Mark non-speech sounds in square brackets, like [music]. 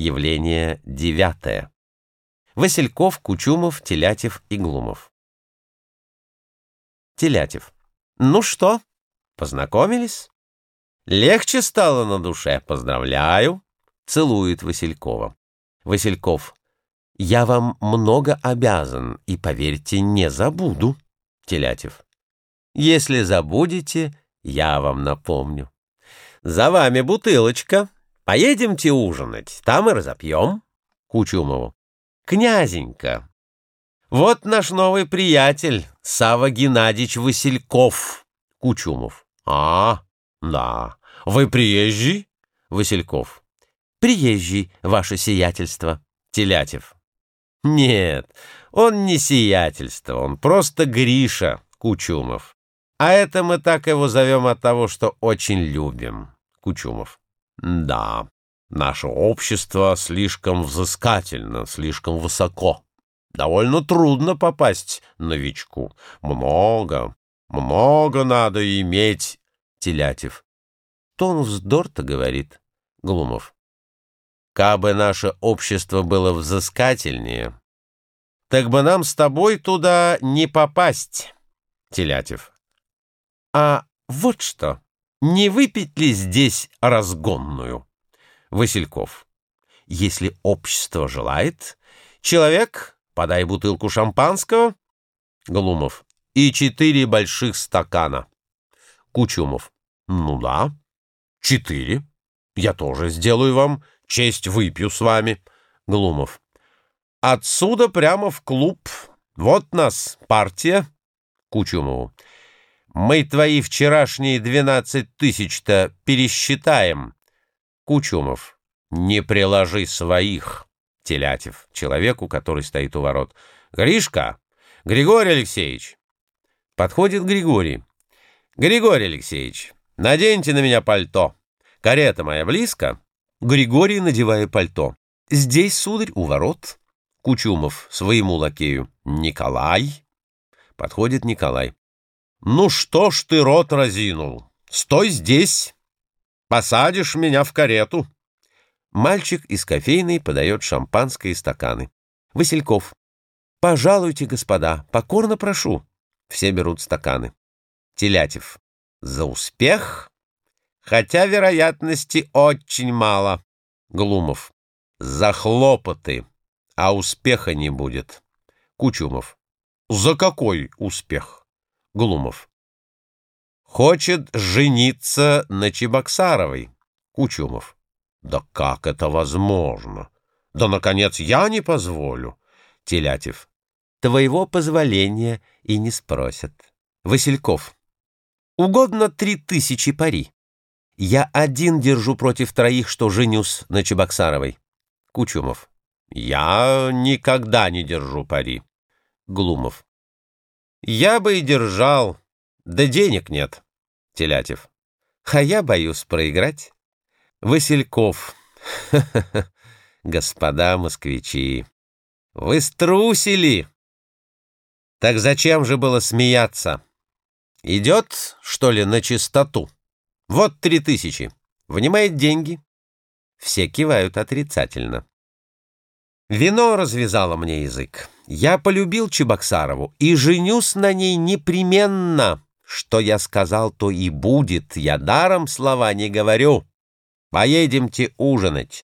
Явление девятое. Васильков, Кучумов, Телятев и Глумов. Телятев. Ну что, познакомились? Легче стало на душе. Поздравляю. Целует Василькова. Васильков. Я вам много обязан, и, поверьте, не забуду. Телятев. Если забудете, я вам напомню. За вами бутылочка. Поедемте ужинать, там и разопьем. Кучумову. Князенька, вот наш новый приятель, Сава Геннадьевич Васильков. Кучумов. А, да. Вы приезжий? Васильков. Приезжий, ваше сиятельство. Телятев. Нет, он не сиятельство, он просто Гриша Кучумов. А это мы так его зовем от того, что очень любим. Кучумов. Да, наше общество слишком взыскательно, слишком высоко. Довольно трудно попасть новичку. Много, много надо иметь. Телятев. Тон вздор-то говорит. Глумов. Кабы наше общество было взыскательнее, так бы нам с тобой туда не попасть. Телятев. А вот что. Не выпить ли здесь разгонную? Васильков. Если общество желает, человек, подай бутылку шампанского. Глумов. И четыре больших стакана. Кучумов. Ну да, четыре. Я тоже сделаю вам честь, выпью с вами. Глумов. Отсюда прямо в клуб. Вот нас партия. Кучумову. Мы твои вчерашние двенадцать тысяч-то пересчитаем. Кучумов. Не приложи своих. Телятев. Человеку, который стоит у ворот. Гришка! Григорий Алексеевич! Подходит Григорий. Григорий Алексеевич, наденьте на меня пальто. Карета моя близко? Григорий, надевая пальто. Здесь, сударь, у ворот. Кучумов своему лакею. Николай. Подходит Николай. «Ну что ж ты рот разинул? Стой здесь! Посадишь меня в карету!» Мальчик из кофейной подает шампанское и стаканы. Васильков. «Пожалуйте, господа, покорно прошу». Все берут стаканы. Телятев. «За успех? Хотя вероятности очень мало». Глумов. «За хлопоты, а успеха не будет». Кучумов. «За какой успех?» Глумов. Хочет жениться на Чебоксаровой. Кучумов. Да как это возможно? Да, наконец, я не позволю. Телятев. Твоего позволения и не спросят. Васильков. Угодно три тысячи пари. Я один держу против троих, что женюсь на Чебоксаровой. Кучумов. Я никогда не держу пари. Глумов. Я бы и держал, да денег нет. Телятев. А я боюсь проиграть. Васильков. [laughs] Господа москвичи, вы струсили. Так зачем же было смеяться? Идет, что ли, на чистоту? Вот три тысячи. Внимает деньги. Все кивают отрицательно. Вино развязало мне язык. Я полюбил Чебоксарову и женюсь на ней непременно. Что я сказал, то и будет. Я даром слова не говорю. Поедемте ужинать.